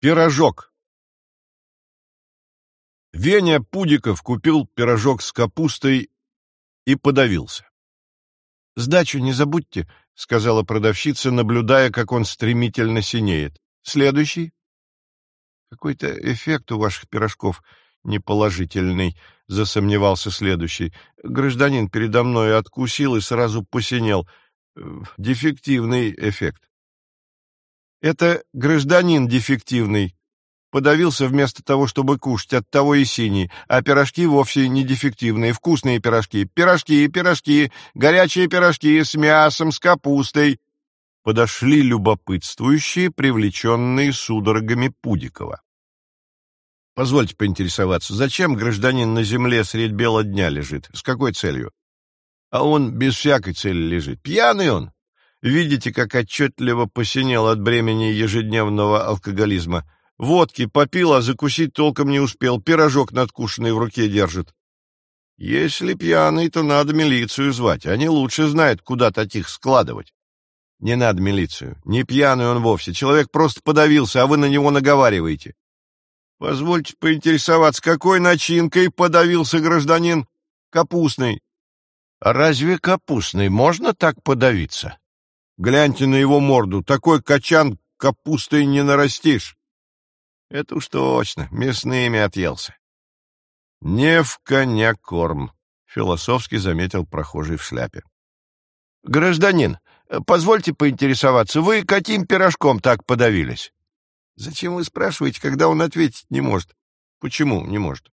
Пирожок. Веня Пудиков купил пирожок с капустой и подавился. — Сдачу не забудьте, — сказала продавщица, наблюдая, как он стремительно синеет. — Следующий. — Какой-то эффект у ваших пирожков неположительный, — засомневался следующий. Гражданин передо мной откусил и сразу посинел. Дефективный эффект. Это гражданин дефективный. Подавился вместо того, чтобы кушать, от того и синий. А пирожки вовсе не дефективные, вкусные пирожки. Пирожки, пирожки, горячие пирожки с мясом, с капустой. Подошли любопытствующие, привлеченные судорогами Пудикова. Позвольте поинтересоваться, зачем гражданин на земле средь бела дня лежит? С какой целью? А он без всякой цели лежит. Пьяный он. Видите, как отчетливо посинел от бремени ежедневного алкоголизма. Водки попил, а закусить толком не успел, пирожок надкушенный в руке держит. Если пьяный, то надо милицию звать, они лучше знают, куда таких складывать. Не надо милицию, не пьяный он вовсе, человек просто подавился, а вы на него наговариваете. Позвольте поинтересоваться, какой начинкой подавился гражданин? Капустный. А разве капустный можно так подавиться? Гляньте на его морду, такой качан капустой не нарастишь. Это уж точно, мясными отъелся. Не в коня корм, философски заметил прохожий в шляпе. Гражданин, позвольте поинтересоваться, вы каким пирожком так подавились? Зачем вы спрашиваете, когда он ответить не может? Почему не может?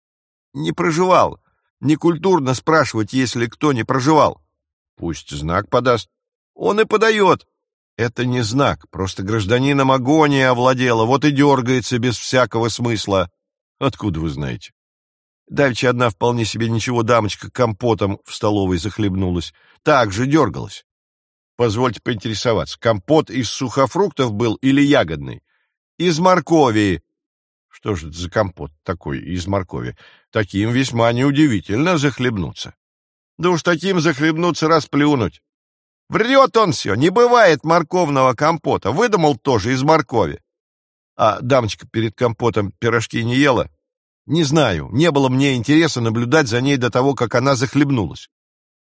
Не проживал. Некультурно спрашивать, если кто не проживал. Пусть знак подаст. Он и подает. Это не знак, просто гражданином агония овладела, вот и дергается без всякого смысла. Откуда вы знаете? Давеча одна вполне себе ничего дамочка компотом в столовой захлебнулась. Так же дергалась. Позвольте поинтересоваться, компот из сухофруктов был или ягодный? Из моркови. Что же это за компот такой из моркови? Таким весьма неудивительно захлебнуться. Да уж таким захлебнуться расплюнуть. Врет он все, не бывает морковного компота. Выдумал тоже из моркови. А дамочка перед компотом пирожки не ела? Не знаю, не было мне интереса наблюдать за ней до того, как она захлебнулась.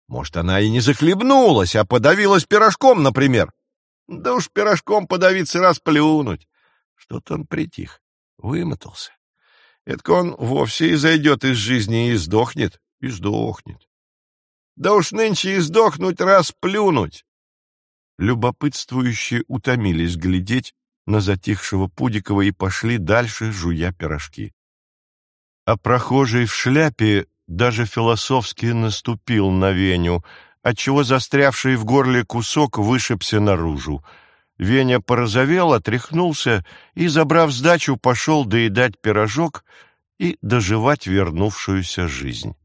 Может, она и не захлебнулась, а подавилась пирожком, например. Да уж пирожком подавиться раз плюнуть. Что-то он притих, вымотался. Это он вовсе и зайдет из жизни и сдохнет, и сдохнет. Да уж нынче и сдохнуть раз плюнуть. Любопытствующие утомились глядеть на затихшего Пудикова и пошли дальше, жуя пирожки. А прохожий в шляпе даже философски наступил на Веню, отчего застрявший в горле кусок вышибся наружу. Веня порозовел, отряхнулся и, забрав сдачу, пошел доедать пирожок и доживать вернувшуюся жизнь.